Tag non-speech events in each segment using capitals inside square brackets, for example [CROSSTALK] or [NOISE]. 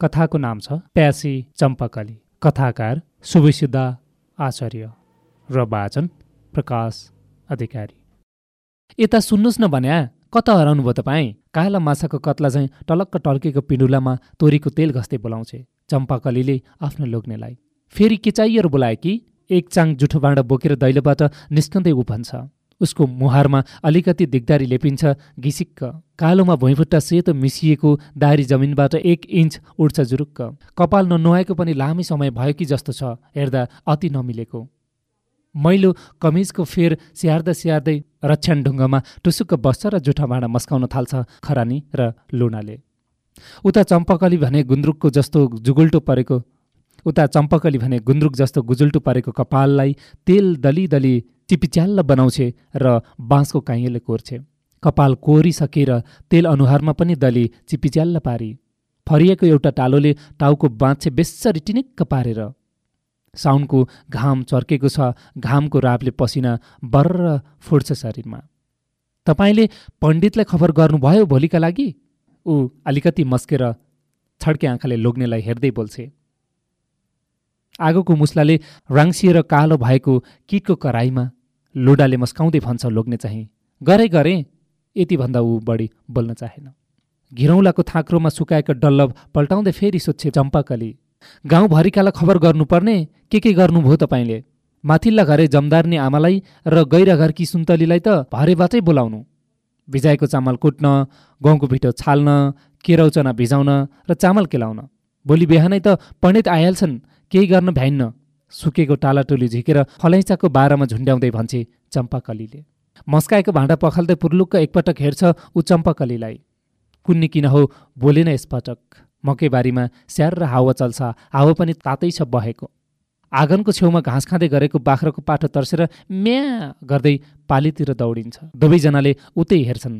कथाको नाम छ प्यासी चम्पाकली कथाकार सुविशुद्धा आचार्य र वाचन प्रकाश अधिकारी। यता सुन्नुहोस् न भन्या कता हराउनु भयो तपाईँ? काला माछाको कत्ला चाहिँ टलक्क टल्केको पिँडुलामा तोरीको तेल घस्दै बोलाउँछे चम्पाकलीले आफ्नो लोग्नेलाई। फेरि के चाहिएर बोलाए कि? एक चाङ जुठो भाँडा बोकेर दैलोबाट निस्कँदै ऊ भन्छ उसको मुहारमा अलिकति दिगदारी लेपिन्छ। घिसिक्क। कालोमा भुइँफुट्टा सेतो मिसिएको दारी जमिनबाट एक इन्च उड्छ जुरुक्क। कपाल ननुहाएको पनि लामै समय भयो कि जस्तो छ हेर्दा अति नमिलेको। मैलो कमिजको फेर स्याहार्दा स्याहार्दै रक्षण ढुङ्गामा टुसुक्क बस्छ र जुठा भाँडा मस्काउन थाल्छ खरानी र लुनाले उता चम्पकली भने गुन्द्रुकको जस्तो जुगुल्टो परेको उता चम्पकली भने गुन्द्रुक जस्तो गुजुल्टो परेको कपाललाई तेल दली दली टिपिच्याल्ल बनाउँछे र बाँसको काइँले कोर्छे। कपाल कोरिसकेर तेल अनुहारमा पनि दली चिपिच्याल्ल पारी। फरिएको एउटा टालोले टाउको बाँच्छे बेसरी टिनिक्क पारेर। साउनको घाम चर्केको छ घामको रापले पसिना बर्र फुट्छ शरीरमा। तपाईँले पण्डितलाई खबर गर्नुभयो भोलिका लागि? ऊ अलिकति मस्केर छड्के आँखाले लोग्नेलाई हेर्दै बोल्छे। आगोको मुस्लाले राङ्सिएर कालो भएको किटको कराईमा लुडाले मस्काउँदै भन्छ लोग्ने चाहिँ। गरे गरे यति भन्दा ऊ बढी बोल्न चाहेन। घिरौँलाको थाक्रोमा सुकाएको डल्लभ पल्टाउँदै फेरि सोध्छे चम्पाकली गाउँभरिकालाई खबर गर्नुपर्ने? के के गर्नुभयो तपाईँले? माथिल्ला घरे जमदारनी आमालाई र गैरा घरकी सुन्तलीलाई त भरेबाटै बोलाउनु। भिजाएको चामल कुट्न गहुँको भिटो छाल्न केराउचना भिजाउन र चामल केलाउन। भोलि बिहानै त पण्डित आइहाल्छन्। केही गर्न भ्याइन्न। सुकेको टालाटोली झिकेर फलैँचाको बारामा झुन्ड्याउँदै भन्छे चम्पाकलीले। मस्काएको भाँडा पखाल्दै पुर्लुक्क एकपटक हेर्छ ऊ चम्पाकलीलाई। कुन्नी किन हो? बोलेन यसपटक। मकैबारीमा स्याहार र हावा चल्छ। हावा पनि तातै छ बहेको। आँगनको छेउमा घाँस खाँदै गरेको बाख्राको पाठो तर्सेर म्या गर्दै पालीतिर दौडिन्छ। दुवैजनाले उतै हेर्छन्।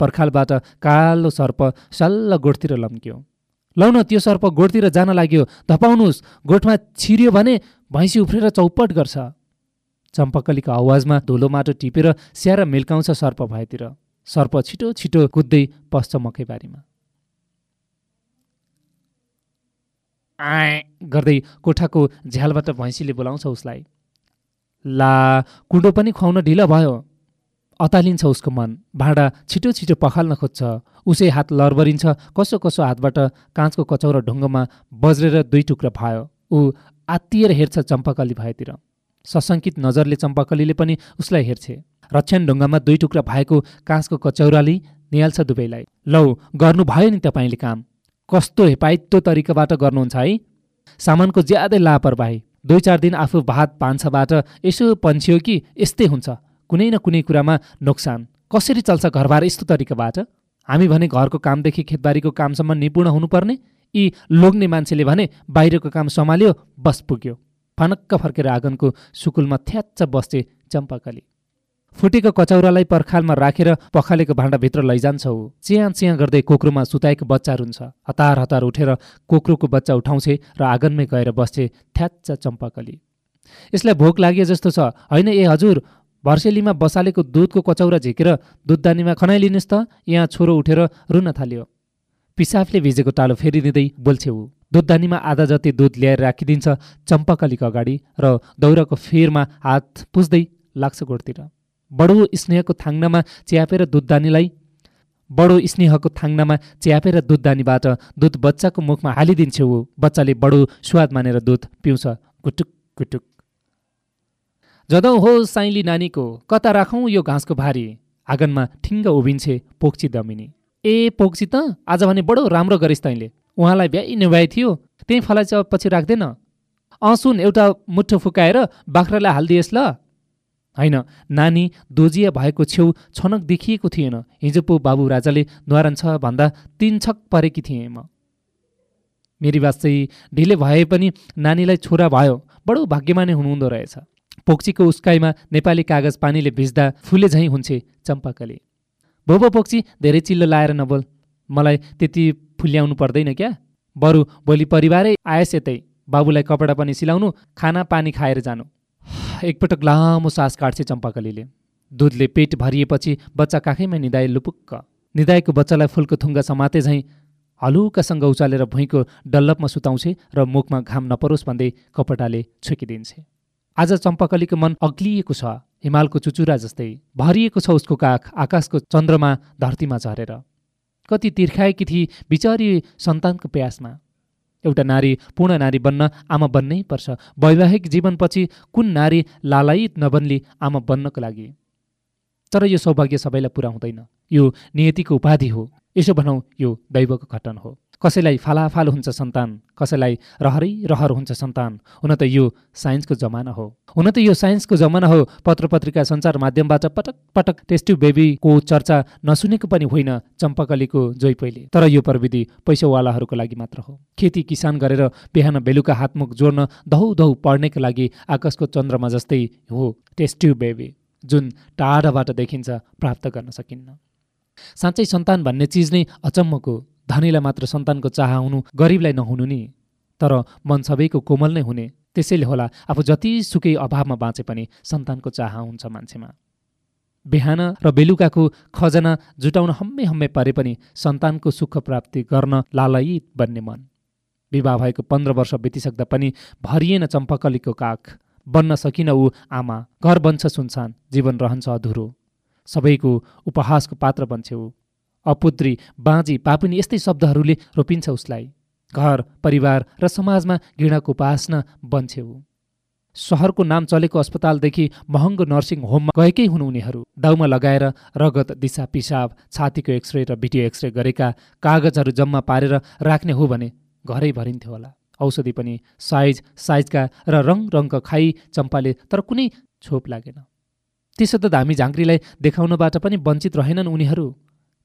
पर्खालबाट कालो सर्प सल्ल गोठतिर लम्क्यो। लौ न त्यो सर्प गोठतिर जान लाग्यो। धपाउनुहोस्। गोठमा छिर्यो भने भैँसी उफ्रेर चौपट गर्छ। चम्पकलीको आवाजमा धुलो माटो टिपेर स्याहार मिल्काउँछ सर्प भएतिर। सर्प छिटो छिटो कुद्दै पस्छ मकैबारीमा। आए गर्दै कोठाको झ्यालबाट भैँसीले बोलाउँछ उसलाई। ला कुँडो पनि खुवाउन ढिलो भयो। अतालिन्छ उसको मन। भाँडा छिटो छिटो पखाल्न खोज्छ। उसै हात लरबरिन्छ। कसो कसो हातबाट काँचको कचौरा ढुङ्गोमा बज्रेर दुई टुक्रा भयो। ऊ आत्तिएर हेर्छ चम्पाकली भएतिर। सशङ्कित नजरले चम्पाकलीले पनि उसलाई हेर्छे। रक्षण ढुङ्गामा दुई टुक्रा भएको काँचको कचौराले निहाल्छ दुवैलाई। लौ गर्नु भयो नि तपाईँले काम। कस्तो हेपाइतो तरिकाबाट गर्नुहुन्छ है। सामानको ज्यादै लापरवाही। दुई चार दिन आफू भात पान्छबाट यसो पन्छ्यो कि यस्तै हुन्छ। कुनै न कुनै कुरामा नोक्सान। कसरी चल्छ घरबार यस्तो तरिकाबाट? हामी भने घरको कामदेखि खेतबारीको कामसम्म निपुण हुनुपर्ने। यी लोग्ने मान्छेले भने बाहिरको काम सम्हाल्यो बस पुग्यो। फनक्क फर्केर आँगनको सुकुलमा थ्याच्च बस्थे चम्पाकली। फुटेको कचौरालाई पर्खालमा राखेर पखालेको भाँडाभित्र लैजान्छ। चिया चिया गर्दै कोक्रोमा सुताएको बच्चा रुन्छ। हतार हतार उठेर कोक्रोको बच्चा उठाउँछे र आँगनमै गएर बस्छे थ्याच्च चम्पाकली। यसलाई भोक लागे जस्तो छ। होइन ए हजुर भर्सेलीमा बसालेको दुधको कचौरा झिकेर दुधदानीमा खनाइलिनुहोस् त यहाँ छोरो उठेर रुन थाल्यो। पिसाफले भिजेको टालो फेरिदिँदै बोल्छे ऊ। दुधदानीमा आधा जति दुध ल्याएर राखिदिन्छ चम्पाकलीको अगाडि र दौराको फेरमा हात पुस्दै लाग्छ गोठतिर बडो स्नेहको थाङ्नामा च्यापेर दुधदानीलाई बडो स्नेहको थाङ्नामा च्यापेर दुधदानीबाट दुध बच्चाको मुखमा हालिदिन्छे ऊ। बच्चाले बडो स्वाद मानेर दुध पिउँछ। गुटुक गुटुक। जदौ हो साइली नानीको कता राखौँ यो घाँसको भारी? आँगनमा ठिङ्ग उभिन्छे पोक्ची दमिनी। ए पोक्ची त आज भने बडो राम्रो गरिस् तैँले। उहाँलाई भ्याइ निभाइ थियो त्यही फलाइ पछि राख्दैन। सुन एउटा मुठो फुकाएर बाख्रालाई हालिदिएस् ल। होइन नानी दोजिया भएको छेउ छनक देखिएको थिएन। हिजो पो बाबु राजाले न्वारन छ भन्दा तिन छक परेकी थिएँ म। मेरी बात चाहिँ ढिले भए पनि नानीलाई छोरा भयो। बडो भाग्यमानी हुनुहुँदो रहेछ। पोक्चीको उस्काइमा नेपाली कागज पानीले भिज्दा फुले झैँ हुन्छे चम्पाकले। भोबो पोक्ची धेरै चिल्लो लाएर नबोल। मलाई त्यति फुल्याउनु पर्दैन क्या। बरु भोलि परिवारै आएस यतै। बाबुलाई कपडा पनि सिलाउनु खाना पानी खाएर जानु। एकपटक लामो सास काट्छे चम्पाकलीले। दुधले पेट भरिएपछि बच्चा काखैमा निधाए लुपुक्क। निधाएको बच्चालाई फुलको थुङ्गा समाते झैँ हलुकासँग उचालेर भुइँको डल्लपमा सुताउँछे र मुखमा घाम नपरोस् भन्दै कपटाले छुकिदिन्छे। आज चम्पाकलीको मन अग्लिएको छ हिमालको चुचुरा जस्तै। भरिएको छ उसको काख आकाशको चन्द्रमा धरतीमा झरेर। कति तिर्खाएकी थिए बिचारी सन्तानको प्यासमा। एउटा नारी पूर्ण नारी बन्न आमा बन्नै पर्छ। वैवाहिक जीवनपछि कुन नारी लालायित नबन्ली आमा बन्नको लागि? तर यो सौभाग्य सबैलाई पुरा हुँदैन। यो नियतिको उपाधि हो। यसो भनौँ यो दैवको घटन हो। कसैलाई फालाफाल हुन्छ सन्तान कसैलाई रहरै रहर हुन्छ सन्तान हुन त यो साइन्सको जमाना हो। हुन त यो साइन्सको जमाना हो। पत्र पत्रिका सञ्चार माध्यमबाट पटक पटक टेस्टिभ बेबीको चर्चा नसुनेको पनि होइन चम्पाकलीको जोइ पहिले। तर यो प्रविधि पैसावालाहरूको लागि मात्र हो। खेती किसान गरेर बिहान बेलुका हातमुख जोड्न दहौ दहौ पढ्नेको लागि आकाशको चन्द्रमा जस्तै हो टेस्टिभ बेबी जुन टाढाबाट देखिन्छ प्राप्त गर्न सकिन्न। साँच्चै सन्तान भन्ने चिज नै अचम्मको धनीलाई मात्र सन्तानको चाह हुनु गरिबलाई नहुनु नि। तर मन सबैको कोमल नै हुने। त्यसैले होला आफू जतिसुकै अभावमा बाँचे पनि सन्तानको चाह हुन्छ मान्छेमा। बिहान र बेलुकाको खजना जुटाउन हम्मे हम्मे परे पनि सन्तानको सुख प्राप्ति गर्न लालयित बन्ने मन। विवाह भएको पन्ध्र वर्ष बितिसक्दा पनि भरिएन चम्पकलीको काख। बन्न सकिन ऊ आमा। घर बन्छ सुनसान। जीवन रहन्छ अधुरो। सबैको उपहासको पात्र बन्छे ऊ। अपुत्री बाँझी पापुनी यस्तै शब्दहरूले रोपिन्छ उसलाई। घर परिवार र समाजमा घृणाको उपासना बन्छे सहरको नाम चलेको अस्पतालदेखि महँगो नर्सिङ होममा गएकै हुन् उनीहरू। दाउमा लगाएर रगत दिशा पिसाब छातीको एक्सरे र भिडियो एक्सरे गरेका कागजहरू जम्मा पारेर राख्ने हो भने घरै भरिन्थ्यो होला। औषधि पनि साइज साइजका र रङ रङका खाई चम्पाले तर कुनै छोप लागेन। त्यसो त धामी झाँक्रीलाई देखाउनबाट पनि वञ्चित रहेनन् उनीहरू।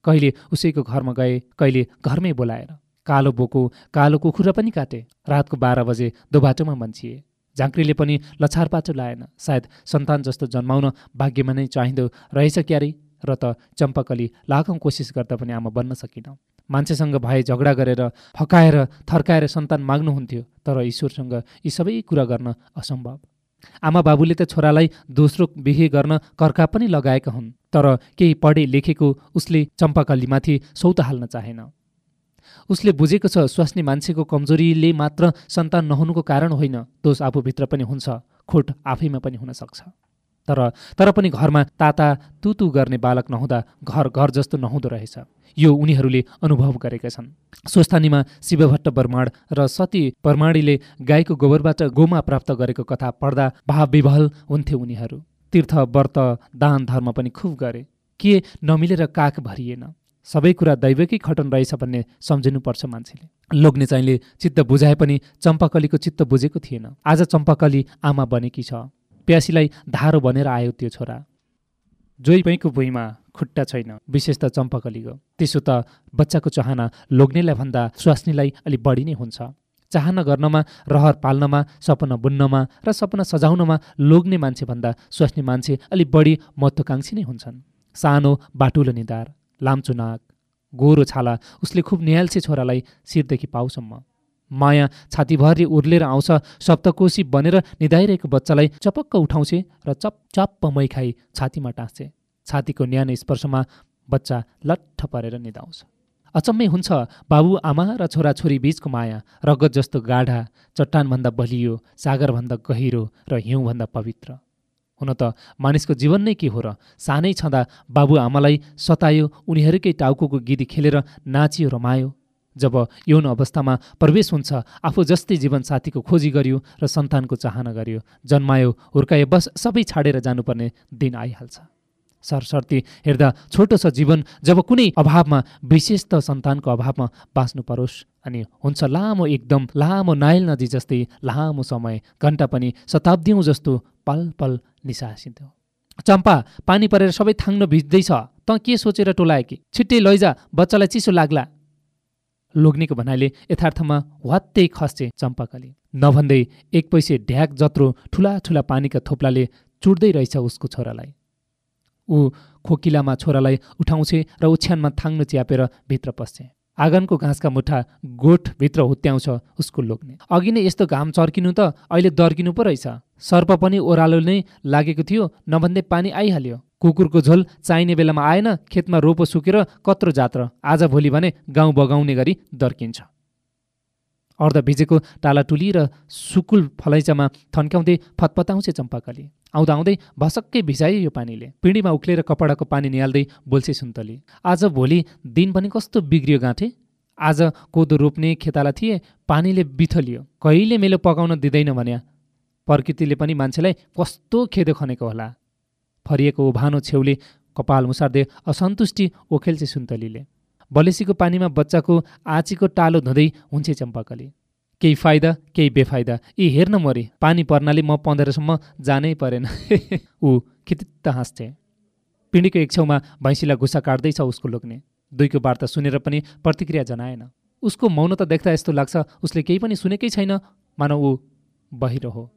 कहिले उसैको घरमा गए कहिले घरमै बोलाएर। कालो बोको कालो कुखुरा पनि काटे। रातको बाह्र बजे दोबाटोमा मन्छिए झाँक्रीले पनि लछार पाटो लाएन। सायद सन्तान जस्तो जन्माउन भाग्यमा नै चाहिँदो रहेछ क्यारे? र त चम्पकली लाखौँ कोसिस गर्दा पनि आमा बन्न सकिन। मान्छेसँग भए झगडा गरेर फकाएर थर्काएर सन्तान माग्नुहुन्थ्यो तर ईश्वरसँग यी सबै कुरा गर्न असम्भव। आमा बाबुले त छोरालाई दोस्रो बिहे गर्न कर्का पनि लगाएका हुन् तर केही पढे लेखेको उसले चम्पाकलीमाथि सौत हाल्न चाहेन। उसले बुझेको छ स्वास्नी मान्छेको कमजोरीले मात्र सन्तान नहुनुको कारण होइन दोष आफूभित्र पनि हुन्छ खोट आफैमा पनि हुन सक्छ। तर तर पनि घरमा ताता तुतु गर्ने बालक नहुँदा घर घर जस्तो नहुँदो रहेछ। यो उनीहरूले अनुभव गरेका छन्। स्वस्थानीमा शिवभट्ट बर्माण र सती बर्माणीले गाईको गोबरबाट गोमा प्राप्त गरेको कथा पढ्दा भाव विभल हुन्थे उनीहरू। तीर्थ व्रत दान धर्म पनि खुब गरे। के नमिलेर काख भरिएन? सबै कुरा दैवकै खटन रहेछ भन्ने सम्झिनुपर्छ मान्छेले। लोग्ने चाहिँले चित्त बुझाए पनि चम्पाकलीको चित्त बुझेको थिएन। आज चम्पाकली आमा बनेकी छ। प्यासीलाई धारो बनेर आयो त्यो छोरा। जोइ पैको भुइँमा खुट्टा छैन विशेष त चम्पकलीको त्यसो त बच्चाको चाहना लोग्नेलाई भन्दा स्वास्नीलाई अलिक बढी नै हुन्छ। चाहना गर्नमा रहर पाल्नमा सपना बुन्नमा र सपना सजाउनमा लोग्ने मान्छे भन्दा स्वास्नी मान्छे अलिक बढी महत्त्वकाङ्क्षी नै हुन्छन्। सानो बाटुलो निधार लाम्चो नाक गोरो छाला उसले खुब निहाल्छे छोरालाई शिरदेखि पाउसम्म। माया छातीभरि उर्लेर आउँछ सप्तकोशी बनेर निधाइरहेको बच्चालाई चपक्क उठाउँछे र चप चप्प मै खाई छातीमा टाँस्छे। छातीको न्यानो स्पर्शमा बच्चा लट्ठ परेर निधाउँछ। अचम्मै हुन्छ बाबु आमा र छोराछोरी बीचको माया रगत जस्तो गाढा चट्टानभन्दा बलियो सागरभन्दा गहिरो र हिउँभन्दा पवित्र। हुन त मानिसको जीवन नै के हो र सानै छँदा बाबुआमालाई सतायो उनीहरूकै टाउको गिदी खेलेर नाचियो रमायो। जब यौन अवस्थामा प्रवेश हुन्छ आफू जस्तै जीवनसाथीको खोजी गरियो र सन्तानको चाहना गरियो जन्मायो हुर्कायो बस सबै छाडेर जानुपर्ने दिन आइहाल्छ। सरसर्ती हेर्दा छोटो छ जीवन जब कुनै अभावमा विशेष त सन्तानको अभावमा बाँच्नु परोस् अनि हुन्छ लामो एकदम लामो नाइल नदी जस्तै लामो समय घन्टा पनि शताब्दीौँ जस्तो पल पल निसासिन्थ्यो। चम्पा पानी परेर सबै थाङ्न भिज्दैछ त के सोचेर टोलाए कि छिट्टै लैजा बच्चालाई चिसो लाग्ला। लोग्नेको भनाइले यथार्थमा वात्तै खस्चे चम्पाकाले। नभन्दै एक पैसे ढ्याक जत्रो ठुला ठुला पानीका थोप्लाले चुड्दै रहेछ उसको छोरालाई। ऊ खोकिलामा छोरालाई उठाउँछे र ओछ्यानमा थाङ्नु च्यापेर भित्र पस्छे। आँगनको घाँसका मुठा गोठभित्र हुत्याउँछ उसको लोग्ने। अघि नै यस्तो घाम चर्किनु त अहिले दर्किनु पो रहेछ। सर्प पनि ओह्रालो नै लागेको थियो नभन्दै पानी आइहाल्यो। कुकुरको झोल चाहिने बेलामा आएन खेतमा रोपो सुकेर कत्रो जात्र। आज भोलि भने गाउँ बगाउने गरी दर्किन्छ। अर्ध भिजेको टाला टुली र सुकुल फलैचामा थन्क्याउँदै फतपताउँछे चम्पाकली। आउँदा आउँदै भसक्कै भिजायो यो पानीले। पिँढीमा उक्लेर कपडाको पानी निहाल्दै बोल्छे सुन्तली। आज भोलि दिन पनि कस्तो बिग्रियो गाँठे। आज कोदो रोप्ने खेताला थिए पानीले बिथलियो। कहिले मेलो पकाउन दिँदैन भन्या। प्रकृतिले पनि मान्छेलाई कस्तो खेदो खनेको होला। फरिएको उभानो छेउले कपाल मुसार्दै असन्तुष्टि ओखेल्छे सुन्तलीले। बलेसीको पानीमा बच्चाको आँचीको टालो धुँदै हुन्छ चम्पाकली। केही फाइदा केही बेफाइदा यी हेर्न मरे पानी पर्नाले म पन्ध्रसम्म जानै परेन। [LAUGHS] ऊ खितित्त हाँस्थे। पिँढीको एक छेउमा भैँसीलाई घुसा काट्दैछ उसको लोग्ने। दुईको वार्ता सुनेर पनि प्रतिक्रिया जनाएन। उसको मौनता देख्दा यस्तो लाग्छ उसले केही पनि सुनेकै छैन। मानव ऊ बहिरो हो।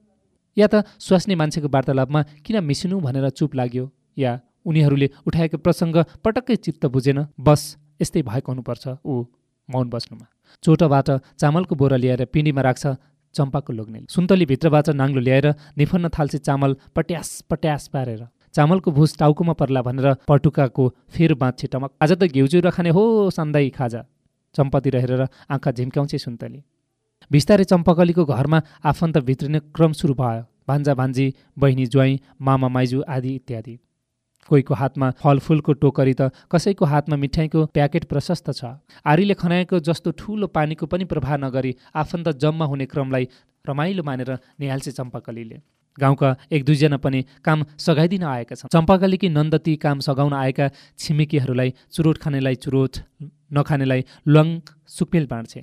या त स्वास्नी मान्छेको वार्तालापमा किन मिसिनु भनेर चुप लाग्यो? या उनीहरूले उठाएको प्रसङ्ग पटक्कै चित्त बुझेन? बस यस्तै भएको हुनुपर्छ। ऊ मौन बस्नुमा। चोटोबाट चामलको बोरा ल्याएर पिँढीमा राख्छ चम्पाको लोग्ने सुन्तली भित्रबाट नाङ्लो ल्याएर निफन्न थाल्छ चामल पट्यास पट्यास पारेर। चामलको भुस टाउकोमा पर्ला भनेर पटुकाको फेर बाँच्छे टमक। आज त घिउजिउ खाने हो सान्दाई खाजा। चम्पातिर हेरेर आँखा झिम्क्याउँछे सुन्तली। बिस्तारै चम्पकलीको घरमा आफन्त भित्रिने क्रम सुरु भयो। भान्जा भान्जी बहिनी ज्वाइँ मामा माइजू आदि इत्यादि। कोहीको हातमा फलफुलको टोकरी त कसैको हातमा मिठाईको प्याकेट प्रशस्त छ। आरीले खनाएको जस्तो ठुलो पानीको पनि प्रभाव नगरी आफन्त जम्मा हुने क्रमलाई रमाइलो मानेर निहाल्छे चम्पाकलीले। गाउँका एक दुईजना पनि काम सघाइदिन आएका छन्। चम्पाकलीकी नन्दती काम सघाउन आएका छिमेकीहरूलाई चुरोट खानेलाई चुरोट नखानेलाई लङ सुकमेल बाँड्छे।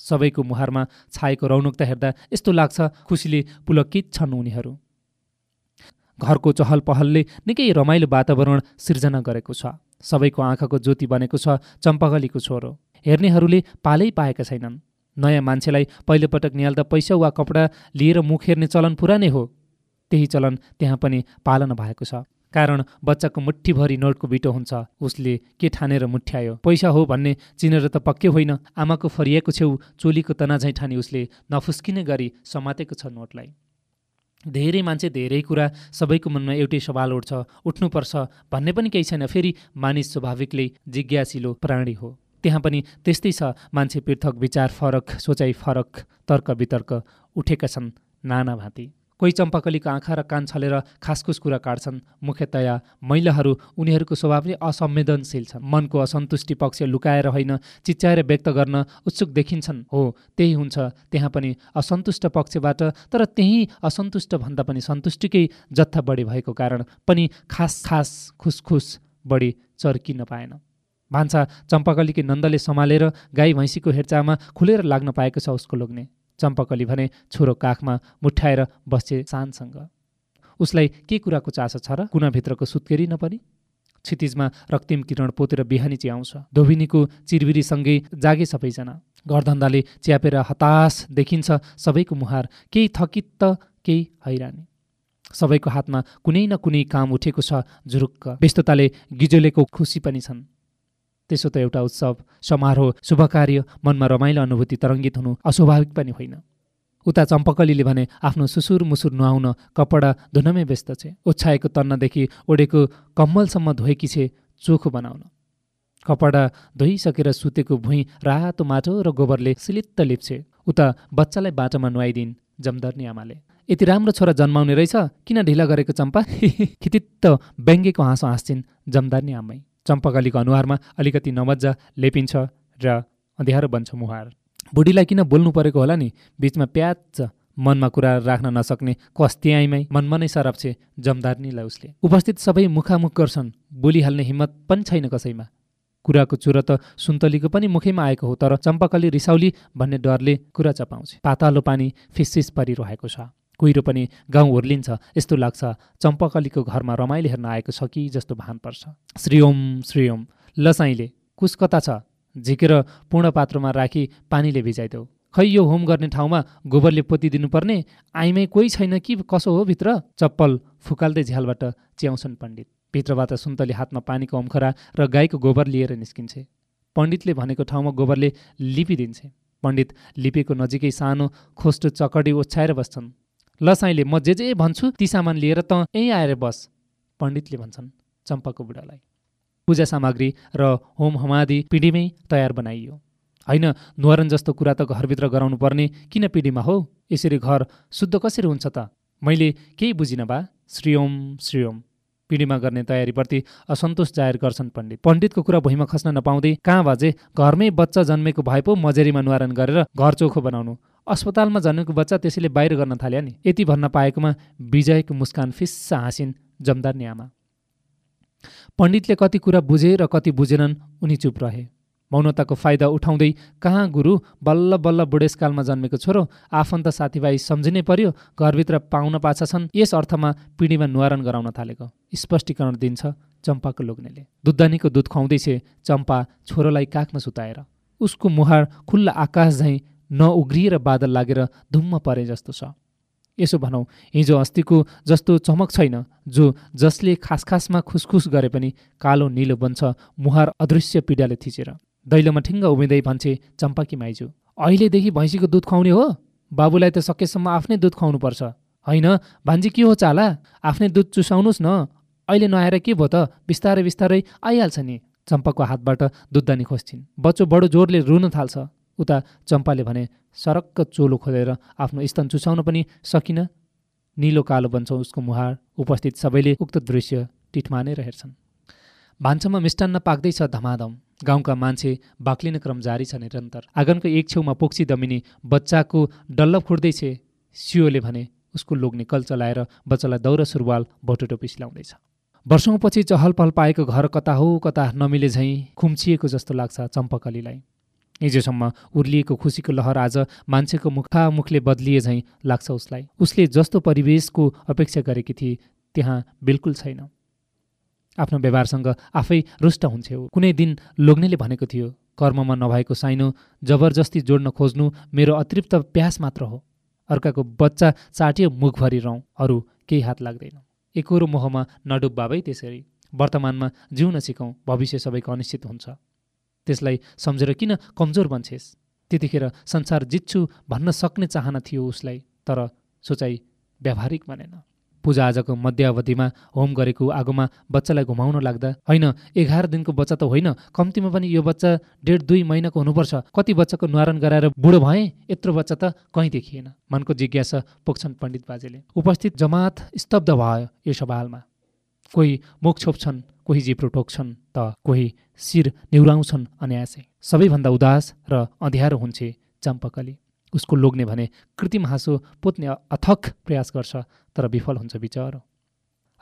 सबैको मुहारमा छाएको रौनकता हेर्दा यस्तो लाग्छ खुसीले पुलकित छन् उनीहरू। घरको चहल पहलले निकै रमाइलो वातावरण सिर्जना गरेको छ। सबैको आँखाको ज्योति बनेको छ चम्पागलीको छोरो। हेर्नेहरूले पालै पाएका छैनन्। नयाँ मान्छेलाई पहिलोपटक निहाल्दा पैसा वा कपडा लिएर मुख हेर्ने चलन पुरानै हो। त्यही चलन त्यहाँ पनि पालना भएको छ। कारण बच्चाको मुठीभरि नोटको बिटो हुन्छ। उसले के ठानेर मुठ्यायो पैसा हो भन्ने चिनेर त पक्कै होइन। आमाको फरिएको छेउ चोलीको तनाझैँ ठानी उसले नफुस्किने गरी समातेको छ नोटलाई। धेरै मान्छे धेरै कुरा सबैको मनमा एउटै सवाल उठ्छ। उठ्नुपर्छ भन्ने पनि केही छैन। फेरि मानिस स्वाभाविकले जिज्ञासिलो प्राणी हो। त्यहाँ पनि त्यस्तै छ। मान्छे पृथक विचार फरक सोचाइ फरक तर्क वितर्क उठेका छन् नाना भाँती। कोही चम्पाकलीको आँखा र कान छलेर खासखुस कुरा काट्छन्। मुख्यतया महिलाहरू उनीहरूको स्वभाव नै असंवेदनशील छन्। मनको असन्तुष्टि पक्ष लुकाएर होइन चिच्याएर व्यक्त गर्न उत्सुक देखिन्छन्। हो त्यही हुन्छ। त्यहाँ पनि असन्तुष्ट पक्षबाट तर त्यही असन्तुष्ट भन्दा पनि सन्तुष्टिकै जत्था बढी भएको कारण पनि खास खास खुसखुस बढी चर्किन पाएन। भान्सा चम्पाकलीकी नन्दले सम्हालेर गाई भैँसीको हेरचाहमा खुलेर लाग्न पाएको छ उसको लोग्ने। चम्पकली भने छोरो काखमा मुठ्याएर बस्छे सानसँग। उसलाई के कुराको चासो छ र कुनाभित्रको सुत्केरी नपरि? क्षितिजमा रक्तिम किरण पोतेर बिहानी च्याउँछ। धोबिनीको चिरबिरीसँगै जागे सबैजना। घरधन्दाले च्यापेर हताश देखिन्छ सबैको मुहार केही थकित त केही हैरानी। सबैको हातमा कुनै न कुनै काम उठेको छ झुरुक्क। व्यस्तताले गिजोलेको खुसी पनि छन्। त्यसो त एउटा उत्सव समारोह शुभकार्य मनमा रमाइलो अनुभूति तरङ्गित हुनु अस्वाभाविक पनि होइन। उता चम्पकलीले भने आफ्नो सुसुर मुसुर नुहाउन कपडा धुनमै व्यस्त छे। ओछ्याएको तन्नदेखि ओडेको कम्मलसम्म धोएकी छे चोखो बनाउन। कपडा धोइसकेर सुतेको भुइँ रातो माटो र गोबरले सिलित्त लिप्छे। उता बच्चालाई बाटोमा नुहाइदिन् जमदर्नी आमाले। यति राम्रो छोरा जन्माउने रहेछ किन ढिला गरेको चम्पा? [LAUGHS] खितित्त व्यङ्गेको हाँसो हाँस्छिन् जमदार्नी आमै। चम्पकालीको अनुहारमा अलिकति नमज्जा लेपिन्छ र अँध्यारो बन्छ मुहार। बुढीलाई किन बोल्नु परेको होला नि? बिचमा प्याच मनमा कुरा राख्न नसक्ने कस्ती आइमाई मनमा नै सरप्छे जमदारनीलाई उसले। उपस्थित सबै मुखामुख गर्छन् बोलिहाल्ने हिम्मत पनि छैन कसैमा। कुराको चुरो त सुन्तलीको पनि मुखैमा आएको हो तर चम्पाकली रिसाउली भन्ने डरले कुरा चपाउँछ। पातालो पानी फिसिस परिरहेको छ। कुहिरो पनि गाउँ ओर्लिन्छ यस्तो लाग्छ। चम्पकलीको घरमा रमाइलो हेर्न आएको छ कि जस्तो भान पर्छ। श्री ओम श्री ओम कुस कता छ? झिकेर पूर्ण पात्रमा राखी पानीले भिजाइदेऊ। खै यो होम गर्ने ठाउँमा गोबरले पोतिदिनु पर्ने आइमै कोही छैन कि? कसो हो भित्र? चप्पल फुकाल्दै झ्यालबाट च्याउँछन् पण्डित। भित्रबाट सुन्तली हातमा पानीको अम्खरा र गाईको गोबर लिएर निस्किन्छे। पण्डितले भनेको ठाउँमा गोबरले लिपिदिन्छे। पण्डित लिपेको नजिकै सानो खोस्टो चकडी ओछ्याएर बस्छन्। ल म जे जे भन्छु ती सामान लिएर त यहीँ आएर बस पण्डितले भन्छन् चम्पाको बुढालाई। पूजा सामग्री र होम हमादि पिँढीमै तयार बनाइयो। होइन नुहारन जस्तो कुरा त घरभित्र गराउनु पर्ने किन पिँढीमा हो? यसरी घर शुद्ध कसरी हुन्छ त? मैले केही बुझिनँ बा। श्रीओम श्रीओम पिँढीमा गर्ने तयारीप्रति असन्तोष जाहेर गर्छन् पण्डित। पण्डितको कुरा भुइँमा खस्न नपाउँदै कहाँ बाजे घरमै बच्चा जन्मेको भए पो मजेरीमा निवारण गरेर घर चोखो बनाउनु। अस्पतालमा जन्मेको बच्चा त्यसैले बाहिर गर्न थाल्यो नि। यति भन्न पाएकोमा विजयको मुस्कान फिस्सा हाँसिन् जमदार आमा पण्डितले कति कुरा बुझे र कति बुझेनन् उनी चुप रहे। मौनताको फाइदा उठाउँदै कहाँ गुरु? बल्ल बल्ल बुढेसकालमा जन्मेको छोरो। आफन्त साथीभाइ सम्झिनै पर्यो घरभित्र पाउन पाछा छन्। यस अर्थमा पिँढीमा निवारण गराउन थालेको। स्पष्टीकरण दिन्छ चम्पाको लोग्नेले। दुधदानीको दुध खुवाउँदैछ चम्पा छोरोलाई काखमा सुताएर। उसको मुहार खुल्ला आकाश झैँ नउग्रिएर बादल लागेर धुम्म परे जस्तो छ। यसो भनौँ हिजो अस्तिको जस्तो चमक छैन जो जसले खास खासमा खुसखुस गरे पनि कालो निलो बन्छ मुहार अदृश्य पीडाले थिचेर। दैलोमा ठिङ्ग उभिँदै भन्छे चम्पाकी माइजू अहिलेदेखि भैँसीको दुध खुवाउने हो? बाबुलाई त सकेसम्म आफ्नै दुध खुवाउनुपर्छ। होइन भान्जी के हो चाला? आफ्नै दुध चुसाउनुहोस् न। अहिले नआएर के भयो त? बिस्तारै बिस्तारै आइहाल्छ नि। चम्पाको हातबाट दुधदानी खोज्छिन् बच्चो बडो जोडले रुन थाल्छ। उता चम्पाले भने सरक्क चोलो खोलेर आफ्नो स्तन चुसाउन पनि सकिन। निलो कालो बन्छ उसको मुहार। उपस्थित सबैले उक्त दृश्य टिठमानेर हेर्छन्। भान्सामा मिष्टान्न पाक्दैछ धमाधम। गाउँका मान्छे बाक्लिने क्रम जारी छ निरन्तर। आँगनको एक छेउमा पोक्सी दमिने बच्चाको डल्लप खुड्दैछ सियोले भने उसको लोग्ने कल चलाएर बच्चालाई दौरा सुरुवाल भोटो पिस्लाउँदैछ। वर्षौँपछि चहल पहल पाएको घर कता हो कता नमिले झैँ खुम्चिएको जस्तो लाग्छ चम्पकलीलाई। हिजोसम्म उर्लिएको खुसीको लहर आज मान्छेको मुखामुखले बदलिए झैँ लाग्छ उसलाई। उसले जस्तो परिवेशको अपेक्षा गरेकी थिए त्यहाँ बिल्कुल छैन। आफ्नो व्यवहारसँग आफै रुष्ट हुन्थ्यो कुनै दिन लोग्नेले भनेको थियो कर्ममा नभएको साइनो जबरजस्ती जोड्न खोज्नु मेरो अतिरिक्त प्यास मात्र हो। अर्काको बच्चा चाट्यो मुखभरि रौँ अरू केही हात लाग्दैन। एकरो मोहमा नडुब्बाबै त्यसरी। वर्तमानमा जिउन सिकौँ भविष्य सबैको अनिश्चित हुन्छ। त्यसलाई सम्झेर किन कमजोर बन्छेस्? त्यतिखेर संसार जित्छु भन्न सक्ने चाहना थियो उसलाई तर सोचाइ व्यावहारिक बनेन। पूजाआजको मध्यावधिमा होम गरेको आगोमा बच्चालाई घुमाउन लाग्दा होइन एघार दिनको बच्चा त होइन कम्तीमा पनि यो बच्चा डेढ दुई महिनाको हुनुपर्छ। कति बच्चाको निवारण गराएर बुढो भए यत्रो बच्चा त कहीँ देखिएन। मनको जिज्ञासा पोख्छन् पण्डित बाजेले। उपस्थित जमात स्तब्ध भयो यो सवालमा कोही मुख छोप्छन् कोही जिब्रो टोक्छन् त कोही शिर निहुराउँछन् अनायासै। सबैभन्दा उदास र अँध्यारो हुन्छे चम्पकली। उसको लोग्ने भने कृत्रिम हाँसो पोत्ने अथक प्रयास गर्छ तर विफल हुन्छ विचार।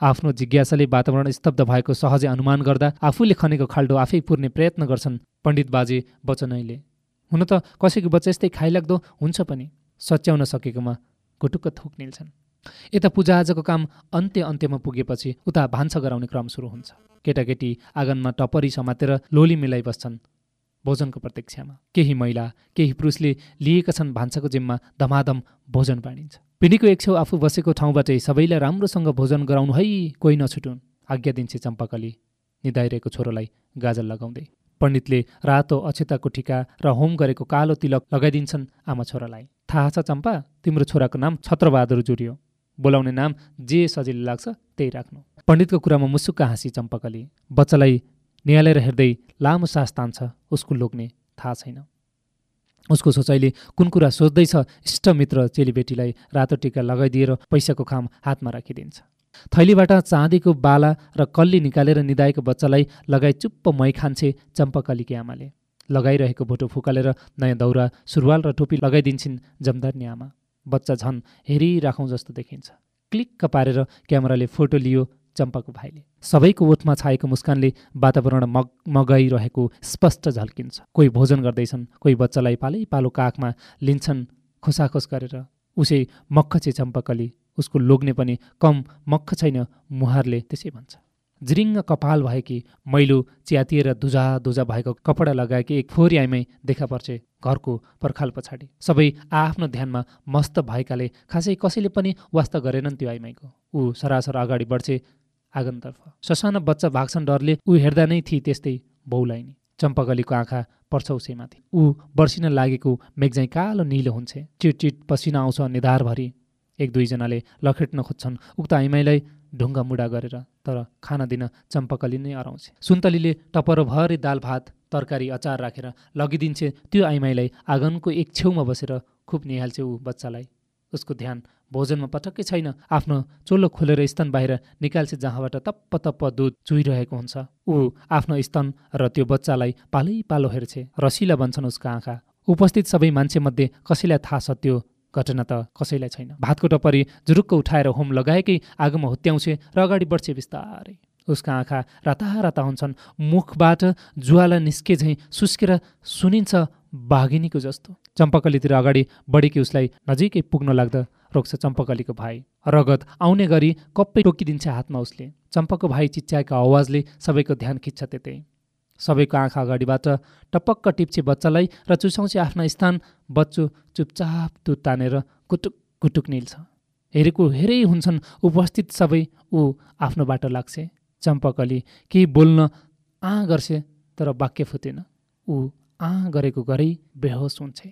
आफ्नो जिज्ञासाले वातावरण स्तब्ध भएको सहजै अनुमान गर्दा आफूले खनेको खाल्डो आफै पुर्ने प्रयत्न गर्छन् पण्डित बाजे बचनैले। हुन त कसैको बच्चा यस्तै खाइलाग्दो हुन्छ पनि। सच्याउन सकेकोमा घुटुक्क थुक निल्छन्। यता पूजाआजको काम अन्त्य अन्त्यमा पुगेपछि उता भान्सा गराउने क्रम सुरु हुन्छ। केटाकेटी आँगनमा टपरी समातेर लोली मिलाइ बस्छन् भोजनको प्रतीक्षामा। केही महिला केही पुरुषले लिएका छन् भान्साको जिम्मा धमाधम भोजन बाँडिन्छ। पिँढीको एक छेउ आफू बसेको ठाउँबाटै सबैलाई राम्रोसँग भोजन गराउनु है कोही नछुटुन्। आज्ञा दिन्छे चम्पाकली। निधाइरहेको छोरोलाई गाजल लगाउँदै। पण्डितले रातो अक्षताको टिका र होम गरेको कालो तिलक लगाइदिन्छन् आमा छोरालाई। थाहा छ चम्पा तिम्रो छोराको नाम छत्रबहादुर जुरियो। बोलाउने नाम जे सजिलो लाग्छ त्यही राख्नु। पण्डितको कुरामा मुसुक्क हाँसी चम्पकली। बच्चालाई निहालेर हेर्दै लामो सास तान्छ उसको लोग्ने थाहा छैन। उसको सोचाइले कुन कुरा सोच्दैछ इष्टमित्र चेलीबेटीलाई रातो टिका लगाइदिएर पैसाको खाम हातमा राखिदिन्छ। थैलीबाट चाँदीको बाला र कल्ली निकालेर निधाएको बच्चालाई लगाई चुप्प मै खान्छे चम्पकलीकी आमाले। लगाइरहेको भोटो फुकालेर नयाँ दौरा सुरुवाल र टोपी लगाइदिन्छन् जमदारनी आमा। बच्चा झन् हेरिराखौँ जस्तो देखिन्छ। क्लिक्क पारेर क्यामेराले फोटो लियो चम्पाको भाइले। सबैको ओठमा छाएको मुस्कानले वातावरण मग मगाइरहेको स्पष्ट झल्किन्छ। कोही भोजन गर्दैछन् कोही बच्चालाई पालै पालो काखमा लिन्छन् खोसाखोस गरेर। उसै मक्ख छे चम्पकली उसको लोग्ने पनि कम मक्ख छैन मुहारले त्यसै भन्छ। जिरिङ्ग कपाल भएकी मैलो च्यातिएर दुजा दुजा भएको कपडा लगाएकी एक फोहोरी आइमै देखा पर्छ घरको पर्खाल पछाडि। सबै आफ्नो ध्यानमा मस्त भएकाले खासै कसैले पनि वास्ता गरेनन् त्यो आइमाईको। ऊ सरासर अगाडि बढ्छे आँगनतर्फ। ससाना बच्चा भाग्छन् डरले ऊ हेर्दा नै थिए त्यस्तै बौलाई नि। चम्पगलीको आँखा पर्छ उसैमाथि। ऊ बर्सिन लागेको मेघजाइ कालो निलो हुन्छ। चिट चिट पसिना आउँछ निधारभरि। एक दुईजनाले लखेट्न खोज्छन्। उक्त आइमाईलाई ढुङ्गा मुडा गरेर तर खाना दिन चम्पकली नै अराउँछ सुन्तलीले टपरोभरि दाल भात तरकारी अचार राखेर लगिदिन्छे त्यो आइमाईलाई आँगनको एक छेउमा बसेर खुब निहाल्छ ऊ बच्चालाई। उसको ध्यान भोजनमा पटक्कै छैन। आफ्नो चोलो खोलेर स्तन बाहिर निकाल्छ जहाँबाट तप्प तप्प दुध चुहिरहेको हुन्छ। ऊ आफ्नो स्तन र त्यो बच्चालाई पालै पालो हेर्छे। रसिला बन्छन् उसको आँखा। उपस्थित सबै मान्छेमध्ये कसैलाई थाहा छ त्यो घटना त कसैलाई छैन। भातको टपरी जुरुक्क उठाएर होम लगाएकै आगोमा हुत्याउँछे र अगाडि बढ्छे बिस्तारै। उसका आँखा राता राता हुन्छन्। मुखबाट जुवाला निस्के झैँ सुस्केर सुनिन्छ बाघिनीको जस्तो। चम्पकलीतिर अगाडि बढेकी उसलाई नजिकै पुग्न लाग्दा रोक्छ चम्पकलीको भाइ। रगत आउने गरी कप्पै टोकिदिन्छ हातमा उसले। चम्पकको भाइ चिच्याएको आवाजले सबैको ध्यान खिच्छ त्यतै। सबैको आँखा अगाडिबाट टपक्क टिप्छे बच्चालाई र चुसाउँछे आफ्ना स्थान बच्चु चुपचाप दुध तानेर कुटुक कुटुक निल्छ। हेरेको हेरै हुन्छन् उपस्थित सबै ऊ आफ्नो बाटो लाग्छ। चम्पकली केही बोल्न आ गर्छे तर वाक्य फुटेन ऊ आ गरेको गरै बेहोस हुन्छे।